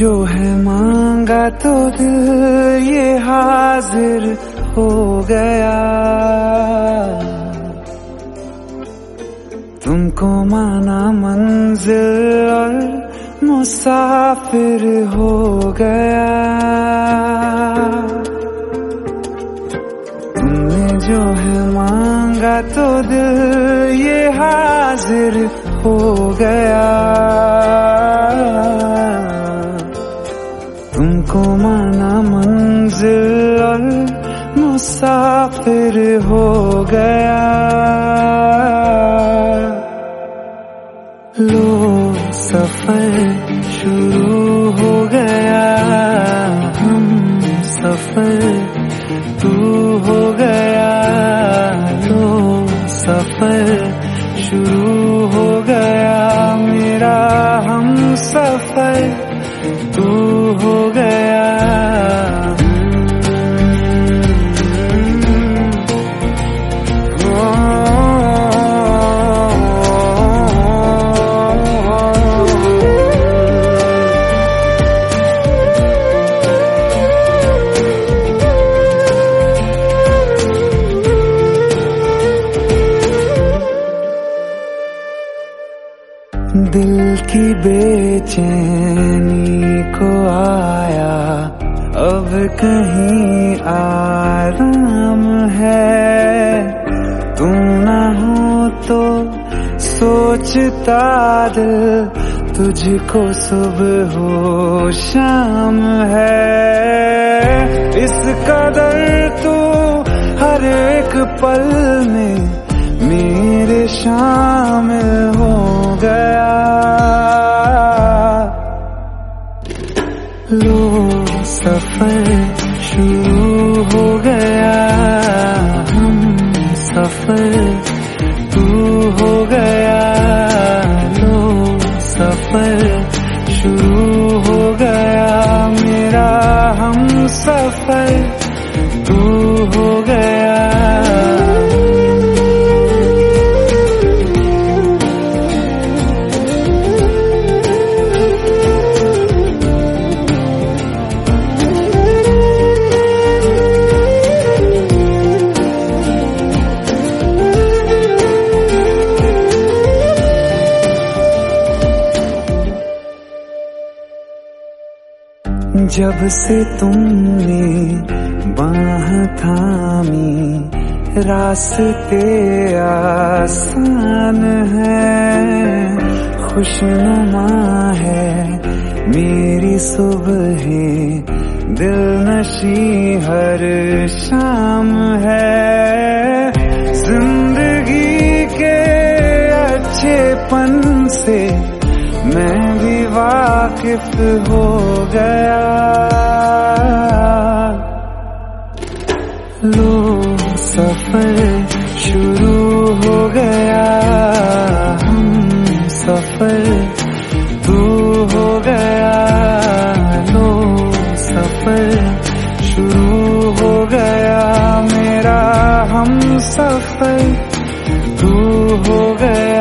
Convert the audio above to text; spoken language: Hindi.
जो है मांगा तो दिल ये हाजिर हो गया। तुमको माना मंजिल और मुसाफिर हो गया। तुमने जो है मांगा तो दिल ये हाजिर हो गया। तुमको माना मंजिल मुसाफिर हो गया। लो सफ़र शुरू हो गया। हम सफ़र तू हो गया। लो सफ़र शुरू हो गया। मेरा हम सफ़र तू हो गया की बेचैनी को आया। अब कहीं आराम है। तू न हो तो सोचता दिल, तुझको सुबह हो शाम है। इस कदर तू हर एक पल में मेरे शामिल सफ़र जब से तुमने बाह थामी, रास्ते आसान है, खुशनुमा है, मेरी सुबह है दिल नशी हर शाम है। वाकिफ हो गया। लो सफ़र शुरू हो गया। हम सफ़र दू हो गया। लो सफ़र शुरू हो गया। मेरा हम सफ़र दू हो गया।